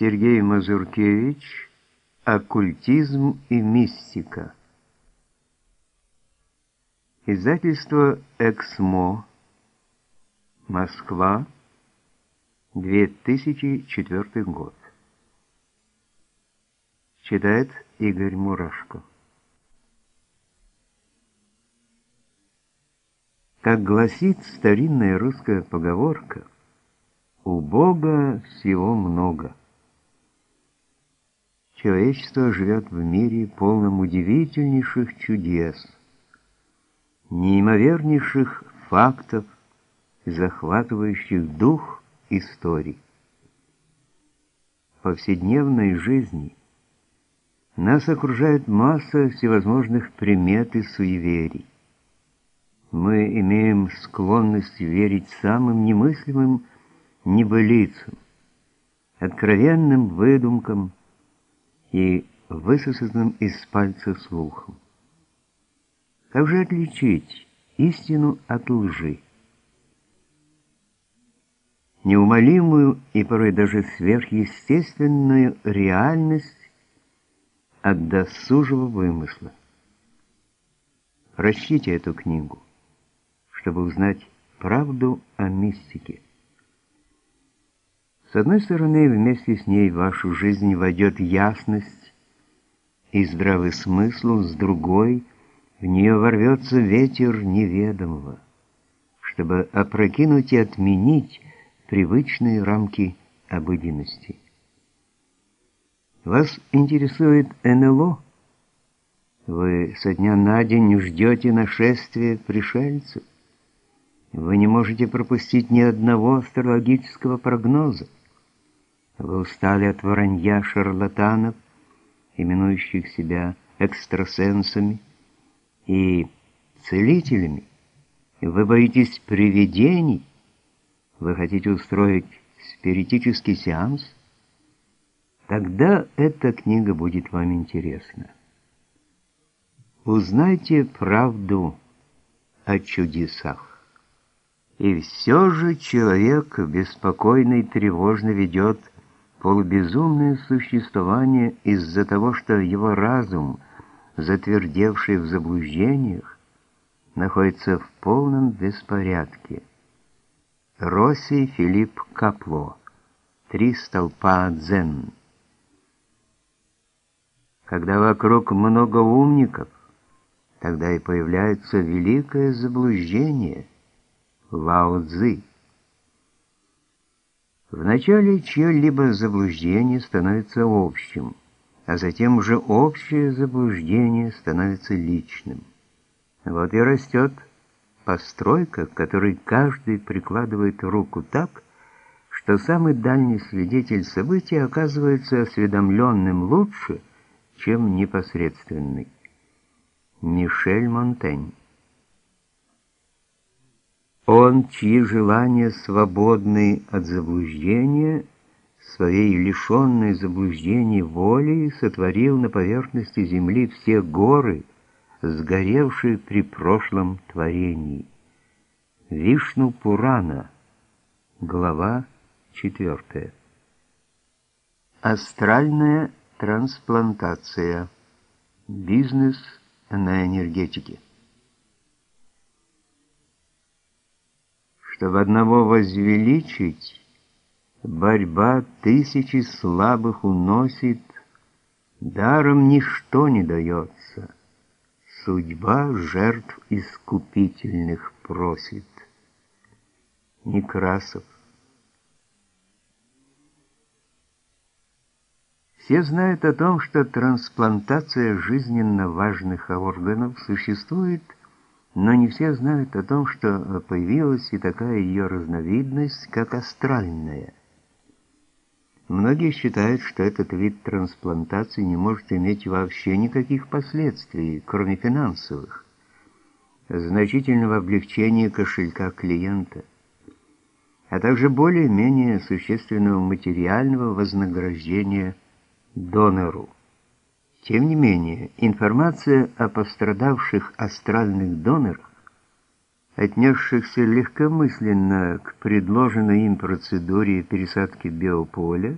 Сергей Мазуркевич «Оккультизм и мистика». Издательство «Эксмо», Москва, 2004 год. Читает Игорь Мурашко. Как гласит старинная русская поговорка, у Бога всего много. Человечество живет в мире, полном удивительнейших чудес, неимовернейших фактов, захватывающих дух историй. В повседневной жизни нас окружает масса всевозможных примет и суеверий. Мы имеем склонность верить самым немыслимым небылицам, откровенным выдумкам и высосанным из пальца слухом. Как же отличить истину от лжи? Неумолимую и порой даже сверхъестественную реальность от досужего вымысла. Прочтите эту книгу, чтобы узнать правду о мистике. С одной стороны, вместе с ней в вашу жизнь войдет ясность и здравый смысл, с другой в нее ворвется ветер неведомого, чтобы опрокинуть и отменить привычные рамки обыденности. Вас интересует НЛО? Вы со дня на день ждете нашествия пришельцев? Вы не можете пропустить ни одного астрологического прогноза. Вы устали от воронья шарлатанов, именующих себя экстрасенсами и целителями. Вы боитесь привидений? Вы хотите устроить спиритический сеанс? Тогда эта книга будет вам интересна. Узнайте правду о чудесах. И все же человек беспокойно и тревожно ведет полубезумное существование из-за того, что его разум, затвердевший в заблуждениях, находится в полном беспорядке. Росси Филипп Капло. Три столпа дзен. Когда вокруг много умников, тогда и появляется великое заблуждение Лао Цзы. Вначале чье-либо заблуждение становится общим, а затем уже общее заблуждение становится личным. Вот и растет постройка, к которой каждый прикладывает руку так, что самый дальний свидетель события оказывается осведомленным лучше, чем непосредственный. Мишель Монтень он, чьи желания свободны от заблуждения, своей лишенной заблуждений волей сотворил на поверхности земли все горы, сгоревшие при прошлом творении. Вишну Пурана, глава 4. Астральная трансплантация. Бизнес на энергетике. Чтобы одного возвеличить, борьба тысячи слабых уносит, даром ничто не дается, судьба жертв искупительных просит. Некрасов Все знают о том, что трансплантация жизненно важных органов существует – но не все знают о том, что появилась и такая ее разновидность, как астральная. Многие считают, что этот вид трансплантации не может иметь вообще никаких последствий, кроме финансовых, значительного облегчения кошелька клиента, а также более-менее существенного материального вознаграждения донору. Тем не менее, информация о пострадавших астральных донорах, отнесшихся легкомысленно к предложенной им процедуре пересадки биополя,